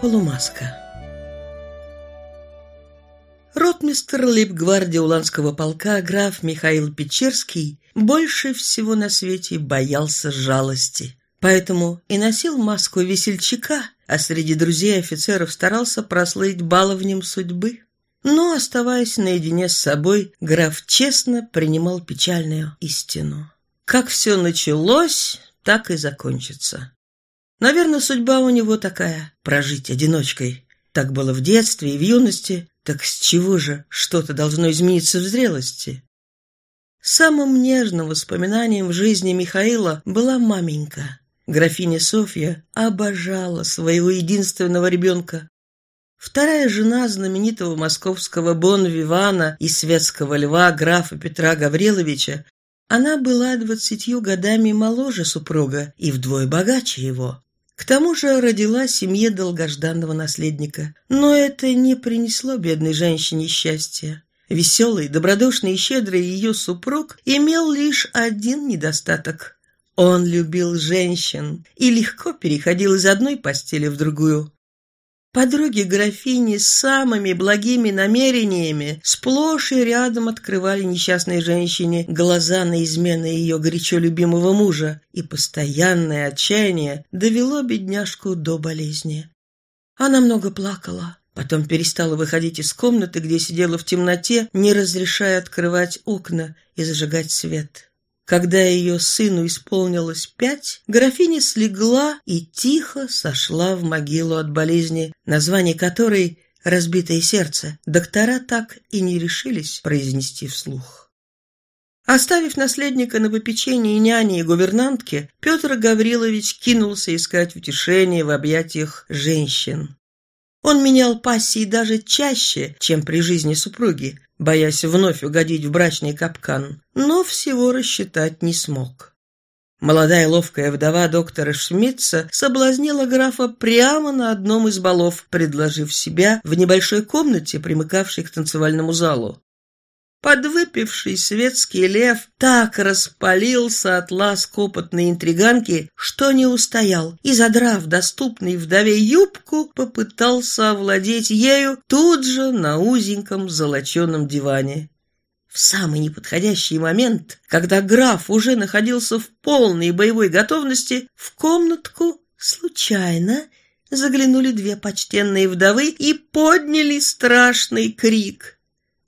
Полумаска Ротмистр лейб-гвардии Уланского полка граф Михаил Печерский больше всего на свете боялся жалости. Поэтому и носил маску весельчака, а среди друзей офицеров старался прослыть баловнем судьбы. Но, оставаясь наедине с собой, граф честно принимал печальную истину. Как все началось, так и закончится. Наверное, судьба у него такая – прожить одиночкой. Так было в детстве и в юности, так с чего же что-то должно измениться в зрелости? Самым нежным воспоминанием в жизни Михаила была маменька. Графиня Софья обожала своего единственного ребенка. Вторая жена знаменитого московского бон-вивана и светского льва графа Петра Гавриловича, она была двадцатью годами моложе супруга и вдвое богаче его. К тому же родила семье долгожданного наследника. Но это не принесло бедной женщине счастья. Веселый, добродушный и щедрый ее супруг имел лишь один недостаток. Он любил женщин и легко переходил из одной постели в другую. Подруги графини с самыми благими намерениями сплошь и рядом открывали несчастной женщине глаза на измены ее горячо любимого мужа, и постоянное отчаяние довело бедняжку до болезни. Она много плакала, потом перестала выходить из комнаты, где сидела в темноте, не разрешая открывать окна и зажигать свет. Когда ее сыну исполнилось пять, графиня слегла и тихо сошла в могилу от болезни, название которой «разбитое сердце» доктора так и не решились произнести вслух. Оставив наследника на попечении няни и гувернантки, Петр Гаврилович кинулся искать утешение в объятиях женщин. Он менял пассии даже чаще, чем при жизни супруги, боясь вновь угодить в брачный капкан, но всего рассчитать не смог. Молодая ловкая вдова доктора Шмидца соблазнила графа прямо на одном из балов, предложив себя в небольшой комнате, примыкавшей к танцевальному залу. Подвыпивший светский лев так распалился от ласк опытной интриганки, что не устоял, и, задрав доступный вдове юбку, попытался овладеть ею тут же на узеньком золоченом диване. В самый неподходящий момент, когда граф уже находился в полной боевой готовности, в комнатку случайно заглянули две почтенные вдовы и подняли страшный крик.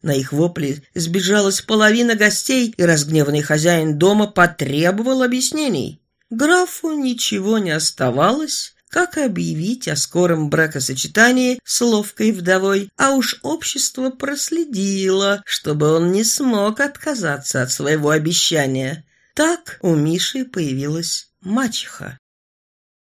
На их вопли сбежалась половина гостей, и разгневанный хозяин дома потребовал объяснений. Графу ничего не оставалось, как объявить о скором бракосочетании с ловкой вдовой, а уж общество проследило, чтобы он не смог отказаться от своего обещания. Так у Миши появилась мачеха.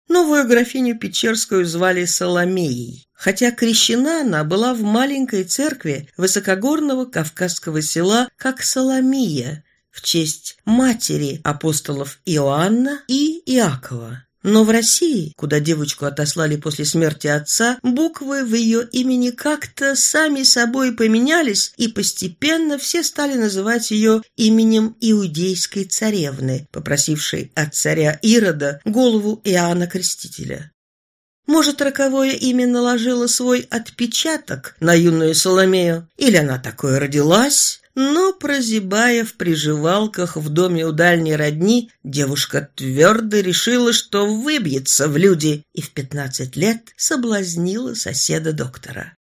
Новую графиню Печерскую звали Соломеей, хотя крещена она была в маленькой церкви высокогорного кавказского села как Соломия в честь матери апостолов Иоанна и Иакова. Но в России, куда девочку отослали после смерти отца, буквы в ее имени как-то сами собой поменялись, и постепенно все стали называть ее именем иудейской царевны, попросившей от царя Ирода голову Иоанна Крестителя. Может, роковое имя наложило свой отпечаток на юную Соломею, или она такое родилась, но, прозябая в приживалках в доме у дальней родни, девушка твердо решила, что выбьется в люди, и в пятнадцать лет соблазнила соседа доктора.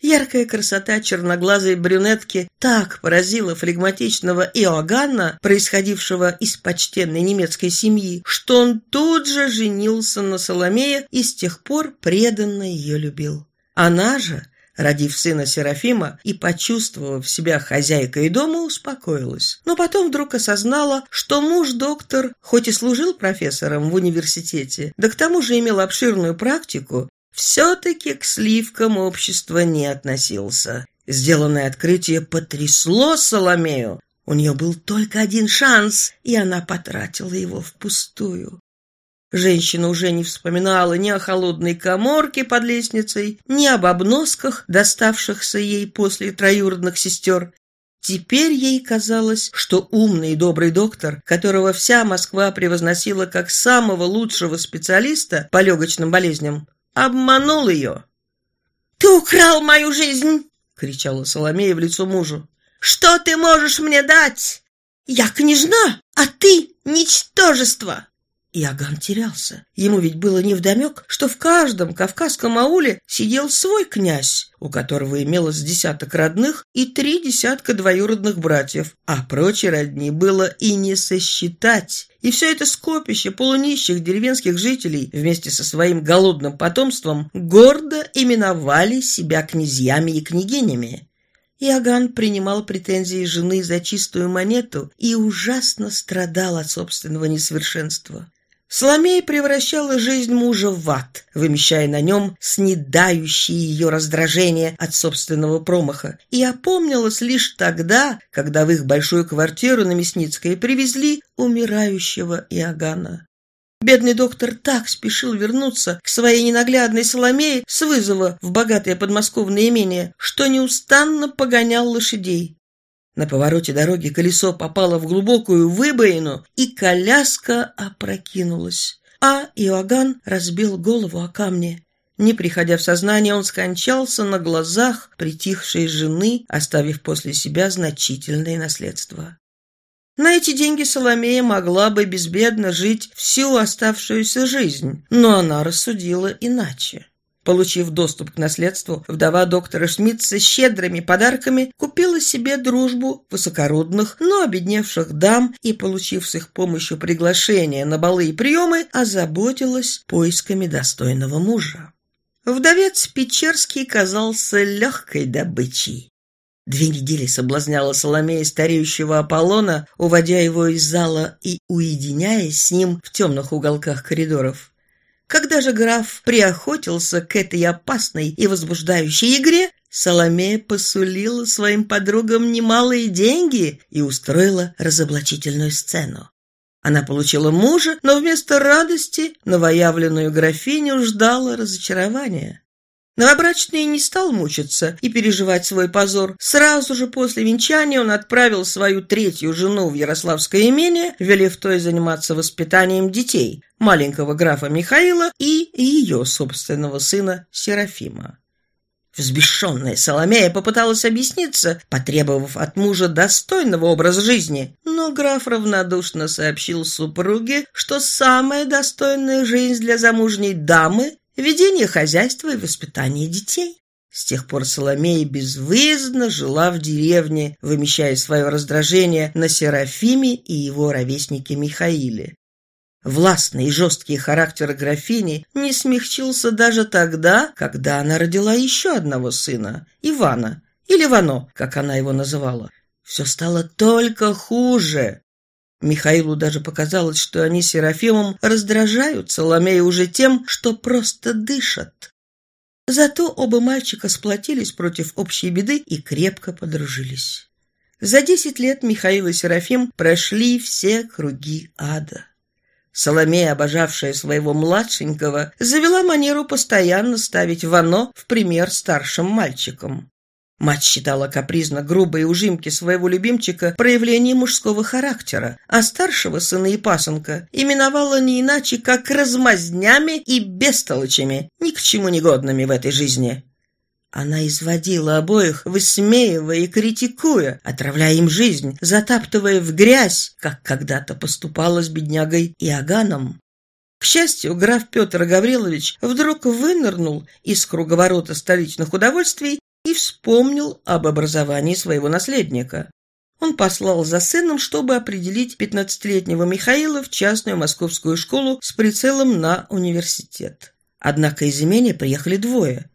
Яркая красота черноглазой брюнетки так поразила флегматичного Иоганна, происходившего из почтенной немецкой семьи, что он тут же женился на Соломее и с тех пор преданно ее любил. Она же Родив сына Серафима и почувствовав себя хозяйкой дома, успокоилась. Но потом вдруг осознала, что муж-доктор, хоть и служил профессором в университете, да к тому же имел обширную практику, все-таки к сливкам общества не относился. Сделанное открытие потрясло Соломею. У нее был только один шанс, и она потратила его впустую. Женщина уже не вспоминала ни о холодной коморке под лестницей, ни об обносках, доставшихся ей после троюродных сестер. Теперь ей казалось, что умный и добрый доктор, которого вся Москва превозносила как самого лучшего специалиста по легочным болезням, обманул ее. «Ты украл мою жизнь!» — кричала Соломея в лицо мужу. «Что ты можешь мне дать? Я княжна, а ты — ничтожество!» Иоганн терялся. Ему ведь было невдомек, что в каждом кавказском ауле сидел свой князь, у которого имелось десяток родных и три десятка двоюродных братьев, а прочей родни было и не сосчитать. И все это скопище полунищих деревенских жителей вместе со своим голодным потомством гордо именовали себя князьями и княгинями. Иоганн принимал претензии жены за чистую монету и ужасно страдал от собственного несовершенства. Соломея превращала жизнь мужа в ад, вымещая на нем снедающие ее раздражение от собственного промаха, и опомнилась лишь тогда, когда в их большую квартиру на Мясницкой привезли умирающего Иоганна. Бедный доктор так спешил вернуться к своей ненаглядной Соломее с вызова в богатое подмосковное имение, что неустанно погонял лошадей. На повороте дороги колесо попало в глубокую выбоину, и коляска опрокинулась. А Иоганн разбил голову о камни. Не приходя в сознание, он скончался на глазах притихшей жены, оставив после себя значительное наследство. На эти деньги Соломея могла бы безбедно жить всю оставшуюся жизнь, но она рассудила иначе. Получив доступ к наследству, вдова доктора Шмидта щедрыми подарками купила себе дружбу высокородных, но обедневших дам и, получив с их помощью приглашения на балы и приемы, озаботилась поисками достойного мужа. Вдовец Печерский казался легкой добычей. Две недели соблазняла Соломея стареющего Аполлона, уводя его из зала и уединяясь с ним в темных уголках коридоров. Когда же граф приохотился к этой опасной и возбуждающей игре, Соломея посулила своим подругам немалые деньги и устроила разоблачительную сцену. Она получила мужа, но вместо радости новоявленную графиню ждало разочарование. Новобрачный не стал мучиться и переживать свой позор. Сразу же после венчания он отправил свою третью жену в Ярославское имение, велев той заниматься воспитанием детей, маленького графа Михаила и ее собственного сына Серафима. Взбешенная Соломея попыталась объясниться, потребовав от мужа достойного образа жизни, но граф равнодушно сообщил супруге, что самая достойная жизнь для замужней дамы ведение хозяйства и воспитание детей. С тех пор Соломея безвыездно жила в деревне, вымещая свое раздражение на Серафиме и его ровеснике Михаиле. Властный и жесткий характер графини не смягчился даже тогда, когда она родила еще одного сына, Ивана, или Вано, как она его называла. Все стало только хуже. Михаилу даже показалось, что они с Серафимом раздражают Соломею уже тем, что просто дышат. Зато оба мальчика сплотились против общей беды и крепко подружились. За десять лет Михаил и Серафим прошли все круги ада. Соломея, обожавшая своего младшенького, завела манеру постоянно ставить Вано в пример старшим мальчикам. Мать считала капризно грубые ужимки своего любимчика проявлением мужского характера, а старшего сына и пасынка именовала не иначе, как размазнями и бестолочами, ни к чему негодными в этой жизни. Она изводила обоих, высмеивая и критикуя, отравляя им жизнь, затаптывая в грязь, как когда-то поступала с беднягой Иоганном. К счастью, граф Петр Гаврилович вдруг вынырнул из круговорота столичных удовольствий и вспомнил об образовании своего наследника. Он послал за сыном, чтобы определить пятнадцатилетнего Михаила в частную московскую школу с прицелом на университет. Однако из имения приехали двое.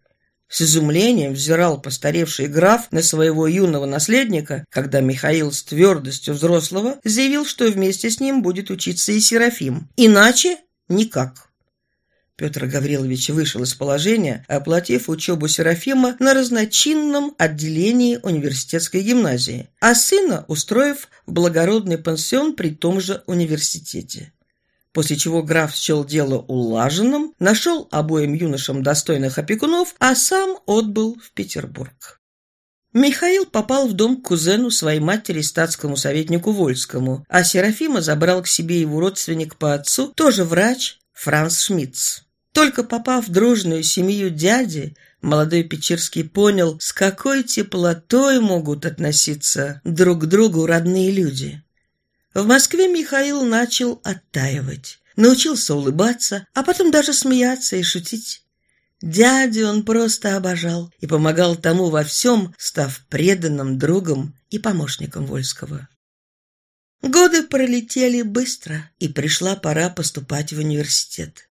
С изумлением взирал постаревший граф на своего юного наследника, когда Михаил с твердостью взрослого заявил, что вместе с ним будет учиться и Серафим. Иначе никак. Петр Гаврилович вышел из положения, оплатив учебу Серафима на разночинном отделении университетской гимназии, а сына устроив в благородный пансион при том же университете. После чего граф счел дело улаженным, нашел обоим юношам достойных опекунов, а сам отбыл в Петербург. Михаил попал в дом к кузену своей матери, статскому советнику Вольскому, а Серафима забрал к себе его родственник по отцу, тоже врач, Франц Шмидц. Только попав в дружную семью дяди, молодой Печерский понял, с какой теплотой могут относиться друг к другу родные люди. В Москве Михаил начал оттаивать, научился улыбаться, а потом даже смеяться и шутить. Дядю он просто обожал и помогал тому во всем, став преданным другом и помощником Вольского. Годы пролетели быстро, и пришла пора поступать в университет.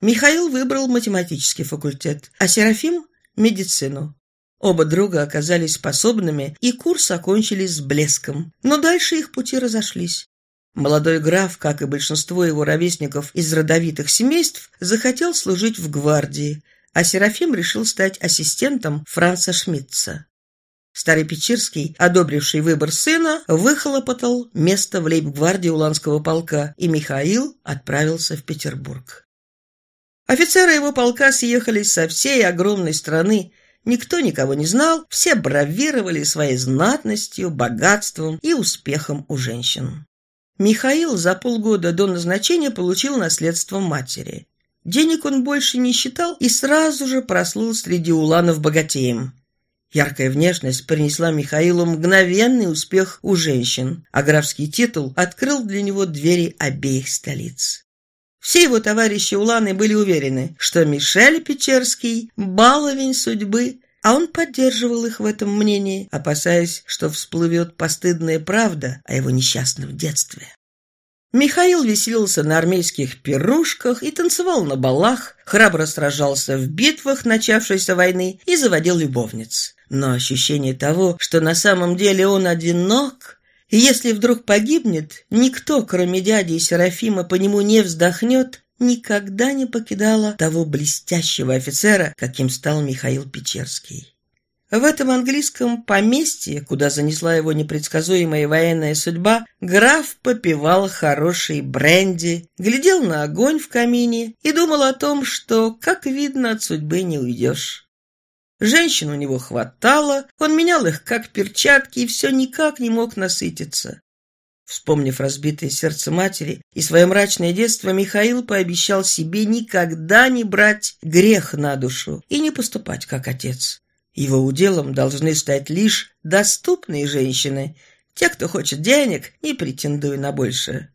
Михаил выбрал математический факультет, а Серафим – медицину. Оба друга оказались способными, и курс окончили с блеском, но дальше их пути разошлись. Молодой граф, как и большинство его ровесников из родовитых семейств, захотел служить в гвардии, а Серафим решил стать ассистентом Франца Шмидца. Старый Печерский, одобривший выбор сына, выхлопотал место в лейб-гвардии Уланского полка, и Михаил отправился в Петербург. Офицеры его полка съехались со всей огромной страны, никто никого не знал, все бравировали своей знатностью, богатством и успехом у женщин. Михаил за полгода до назначения получил наследство матери. Денег он больше не считал и сразу же прослыл среди уланов богатеем. Яркая внешность принесла Михаилу мгновенный успех у женщин, а графский титул открыл для него двери обеих столиц. Все его товарищи Уланы были уверены, что Мишель Печерский – баловень судьбы, а он поддерживал их в этом мнении, опасаясь, что всплывет постыдная правда о его несчастном детстве. Михаил веселился на армейских пирушках и танцевал на балах, храбро сражался в битвах начавшейся войны и заводил любовниц. Но ощущение того, что на самом деле он одинок, и если вдруг погибнет, никто, кроме дяди и Серафима, по нему не вздохнет, никогда не покидало того блестящего офицера, каким стал Михаил Печерский. В этом английском поместье, куда занесла его непредсказуемая военная судьба, граф попивал хороший бренди, глядел на огонь в камине и думал о том, что, как видно, от судьбы не уйдешь. Женщин у него хватало, он менял их как перчатки и все никак не мог насытиться. Вспомнив разбитое сердце матери и свое мрачное детство, Михаил пообещал себе никогда не брать грех на душу и не поступать как отец. Его уделом должны стать лишь доступные женщины, те, кто хочет денег, не претендуя на большее.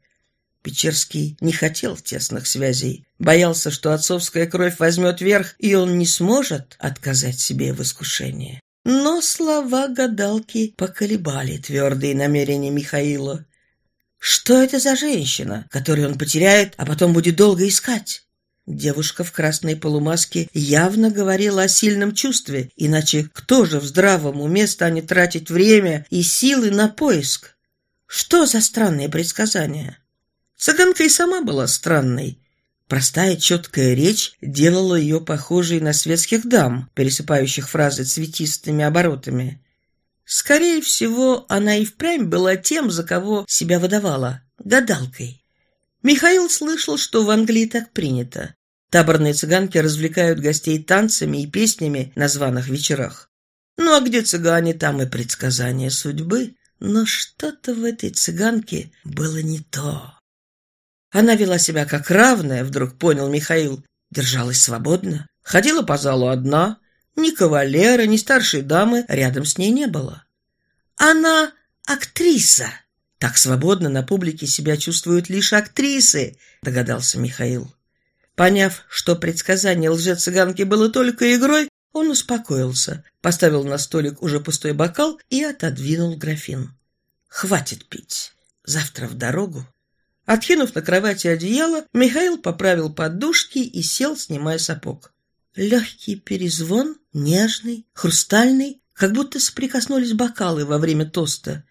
Печерский не хотел тесных связей, боялся, что отцовская кровь возьмет верх, и он не сможет отказать себе в искушении. Но слова гадалки поколебали твердые намерения Михаила. Что это за женщина, которую он потеряет, а потом будет долго искать? Девушка в красной полумаске явно говорила о сильном чувстве, иначе кто же в здравом уме станет тратить время и силы на поиск? Что за странные предсказания? Цыганка и сама была странной. Простая четкая речь делала ее похожей на светских дам, пересыпающих фразы цветистыми оборотами. Скорее всего, она и впрямь была тем, за кого себя выдавала – гадалкой. Михаил слышал, что в Англии так принято. Таборные цыганки развлекают гостей танцами и песнями на званых вечерах. Ну а где цыгане, там и предсказания судьбы. Но что-то в этой цыганке было не то. Она вела себя как равная, вдруг понял Михаил. Держалась свободно, ходила по залу одна. Ни кавалера, ни старшей дамы рядом с ней не было. Она актриса. Так свободно на публике себя чувствуют лишь актрисы, догадался Михаил. Поняв, что предсказание лжец-цыганки было только игрой, он успокоился, поставил на столик уже пустой бокал и отодвинул графин. «Хватит пить. Завтра в дорогу». Откинув на кровати одеяло, Михаил поправил подушки и сел, снимая сапог. Легкий перезвон, нежный, хрустальный, как будто соприкоснулись бокалы во время тоста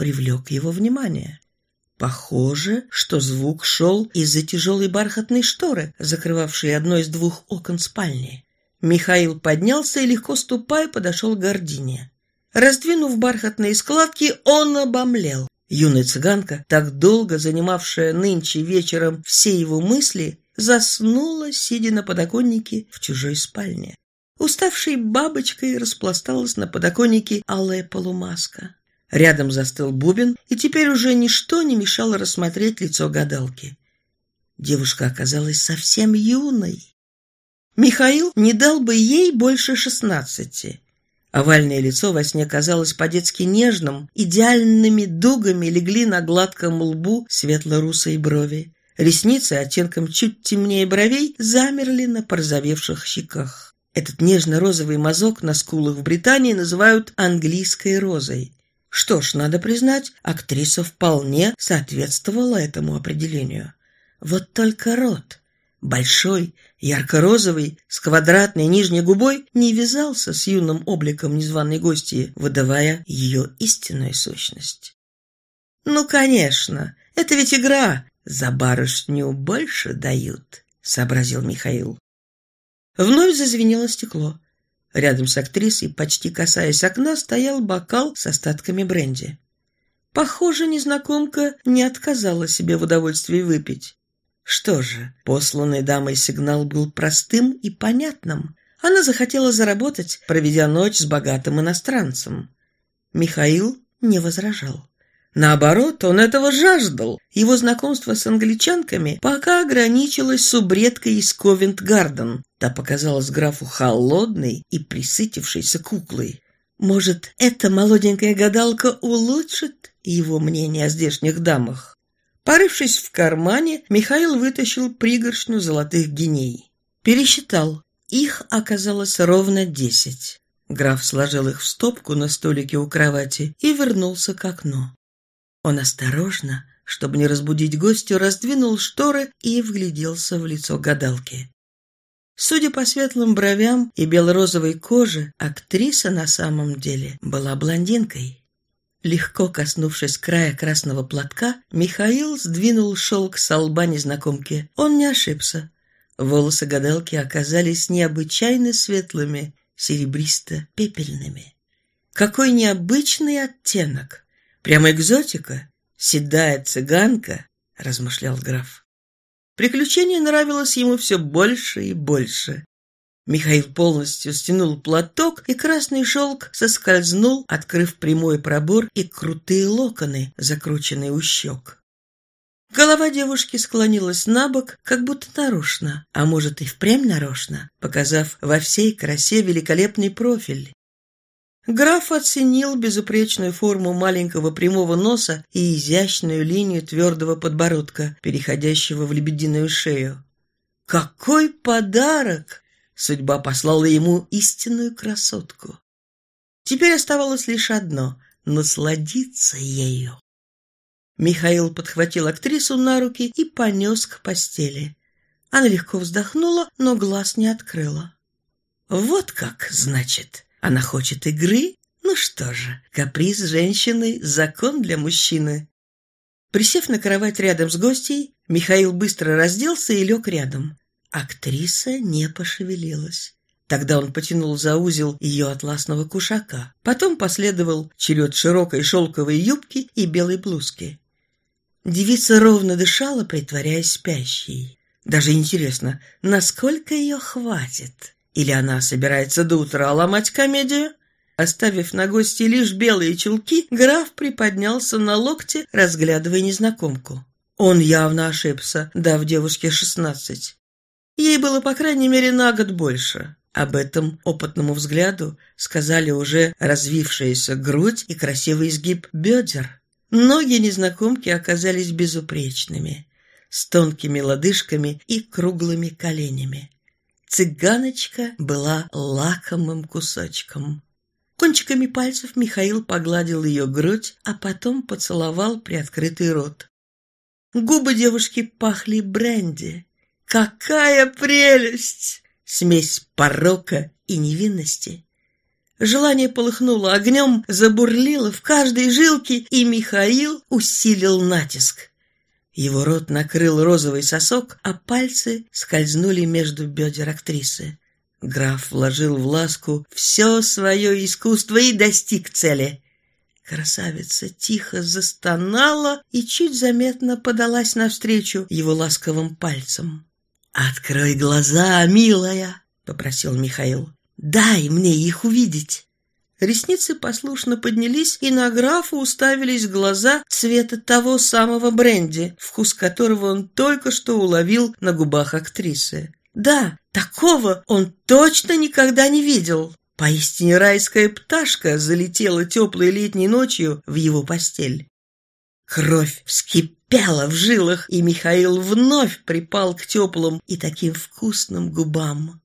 привлек его внимание. Похоже, что звук шел из-за тяжелой бархатной шторы, закрывавшей одно из двух окон спальни. Михаил поднялся и, легко ступая, подошел к гордине. Раздвинув бархатные складки, он обомлел. Юная цыганка, так долго занимавшая нынче вечером все его мысли, заснула, сидя на подоконнике в чужой спальне. Уставшей бабочкой распласталась на подоконнике алая полумаска. Рядом застыл бубен, и теперь уже ничто не мешало рассмотреть лицо гадалки. Девушка оказалась совсем юной. Михаил не дал бы ей больше шестнадцати. Овальное лицо во сне казалось по-детски нежным, идеальными дугами легли на гладком лбу светло-русые брови. Ресницы оттенком чуть темнее бровей замерли на порозовевших щеках. Этот нежно-розовый мазок на скулах в Британии называют английской розой. Что ж, надо признать, актриса вполне соответствовала этому определению. Вот только рот, большой, ярко-розовый, с квадратной нижней губой, не вязался с юным обликом незваной гости, выдавая ее истинную сущность. «Ну, конечно, это ведь игра, за барышню больше дают», — сообразил Михаил. Вновь зазвенело стекло. Рядом с актрисой, почти касаясь окна, стоял бокал с остатками бренди. Похоже, незнакомка не отказала себе в удовольствии выпить. Что же, посланный дамой сигнал был простым и понятным. Она захотела заработать, проведя ночь с богатым иностранцем. Михаил не возражал. Наоборот, он этого жаждал. Его знакомство с англичанками пока ограничилось субредкой из Ковент-Гарден. Та показалась графу холодной и присытившейся куклой. Может, эта молоденькая гадалка улучшит его мнение о здешних дамах? Порывшись в кармане, Михаил вытащил пригоршню золотых геней. Пересчитал. Их оказалось ровно десять. Граф сложил их в стопку на столике у кровати и вернулся к окну. Он осторожно, чтобы не разбудить гостю, раздвинул шторы и вгляделся в лицо гадалки. Судя по светлым бровям и бело-розовой коже, актриса на самом деле была блондинкой. Легко коснувшись края красного платка, Михаил сдвинул шелк с лба незнакомки. Он не ошибся. Волосы гадалки оказались необычайно светлыми, серебристо-пепельными. Какой необычный оттенок! Прямо экзотика. Седая цыганка, размышлял граф. Приключение нравилось ему все больше и больше. Михаил полностью стянул платок, и красный шелк соскользнул, открыв прямой пробор и крутые локоны, закрученные у щек. Голова девушки склонилась на бок, как будто нарочно, а может и впрямь нарочно, показав во всей красе великолепный профиль. Граф оценил безупречную форму маленького прямого носа и изящную линию твердого подбородка, переходящего в лебединую шею. Какой подарок! Судьба послала ему истинную красотку. Теперь оставалось лишь одно — насладиться ею. Михаил подхватил актрису на руки и понес к постели. Она легко вздохнула, но глаз не открыла. «Вот как, значит!» Она хочет игры? Ну что же, каприз женщины – закон для мужчины. Присев на кровать рядом с гостьей, Михаил быстро разделся и лег рядом. Актриса не пошевелилась. Тогда он потянул за узел ее атласного кушака. Потом последовал черед широкой шелковой юбки и белой блузки. Девица ровно дышала, притворяясь спящей. Даже интересно, насколько ее хватит? Или она собирается до утра ломать комедию? Оставив на гости лишь белые чулки, граф приподнялся на локте, разглядывая незнакомку. Он явно ошибся, дав девушке шестнадцать. Ей было, по крайней мере, на год больше. Об этом опытному взгляду сказали уже развившаяся грудь и красивый изгиб бедер. Ноги незнакомки оказались безупречными, с тонкими лодыжками и круглыми коленями. Цыганочка была лакомым кусочком. Кончиками пальцев Михаил погладил ее грудь, а потом поцеловал приоткрытый рот. Губы девушки пахли бренди. Какая прелесть! Смесь порока и невинности. Желание полыхнуло огнем, забурлило в каждой жилке, и Михаил усилил натиск. Его рот накрыл розовый сосок, а пальцы скользнули между бедер актрисы. Граф вложил в ласку все свое искусство и достиг цели. Красавица тихо застонала и чуть заметно подалась навстречу его ласковым пальцам. «Открой глаза, милая!» — попросил Михаил. «Дай мне их увидеть!» Ресницы послушно поднялись, и на графа уставились глаза цвета того самого бренди, вкус которого он только что уловил на губах актрисы. Да, такого он точно никогда не видел. Поистине райская пташка залетела теплой летней ночью в его постель. Кровь вскипела в жилах, и Михаил вновь припал к теплым и таким вкусным губам.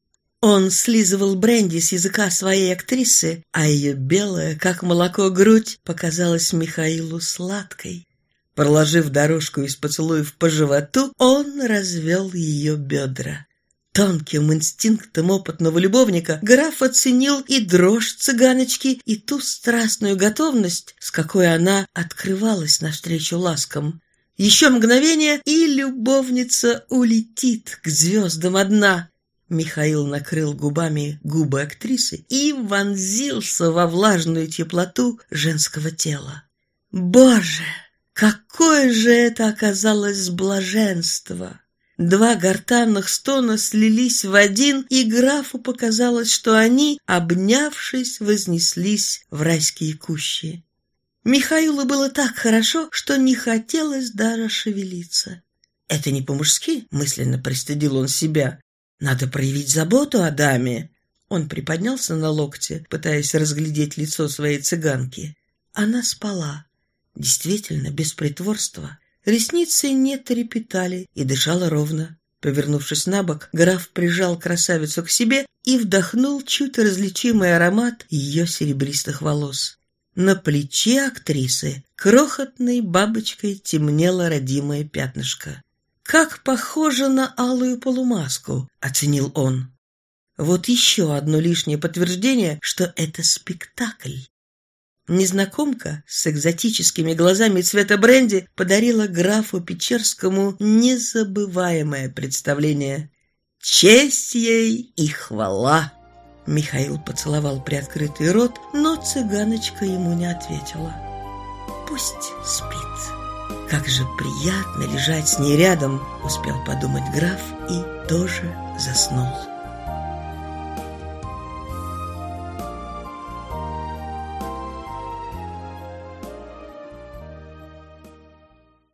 Он слизывал бренди с языка своей актрисы, а ее белая, как молоко, грудь показалась Михаилу сладкой. Проложив дорожку из поцелуев по животу, он развел ее бедра. Тонким инстинктом опытного любовника граф оценил и дрожь цыганочки, и ту страстную готовность, с какой она открывалась навстречу ласкам. Еще мгновение, и любовница улетит к звездам одна. Михаил накрыл губами губы актрисы и вонзился во влажную теплоту женского тела. Боже, какое же это оказалось блаженство! Два гортанных стона слились в один, и графу показалось, что они, обнявшись, вознеслись в райские кущи. Михаилу было так хорошо, что не хотелось даже шевелиться. «Это не по-мужски», — мысленно пристыдил он себя. «Надо проявить заботу о даме». Он приподнялся на локте, пытаясь разглядеть лицо своей цыганки. Она спала. Действительно, без притворства. Ресницы не трепетали и дышала ровно. Повернувшись на бок, граф прижал красавицу к себе и вдохнул чуть различимый аромат ее серебристых волос. На плече актрисы крохотной бабочкой темнело родимое пятнышко. «Как похоже на алую полумаску», — оценил он. Вот еще одно лишнее подтверждение, что это спектакль. Незнакомка с экзотическими глазами цвета бренди подарила графу Печерскому незабываемое представление. Честь ей и хвала! Михаил поцеловал приоткрытый рот, но цыганочка ему не ответила. Пусть спит. Как же приятно лежать с ней рядом, успел подумать граф и тоже заснул.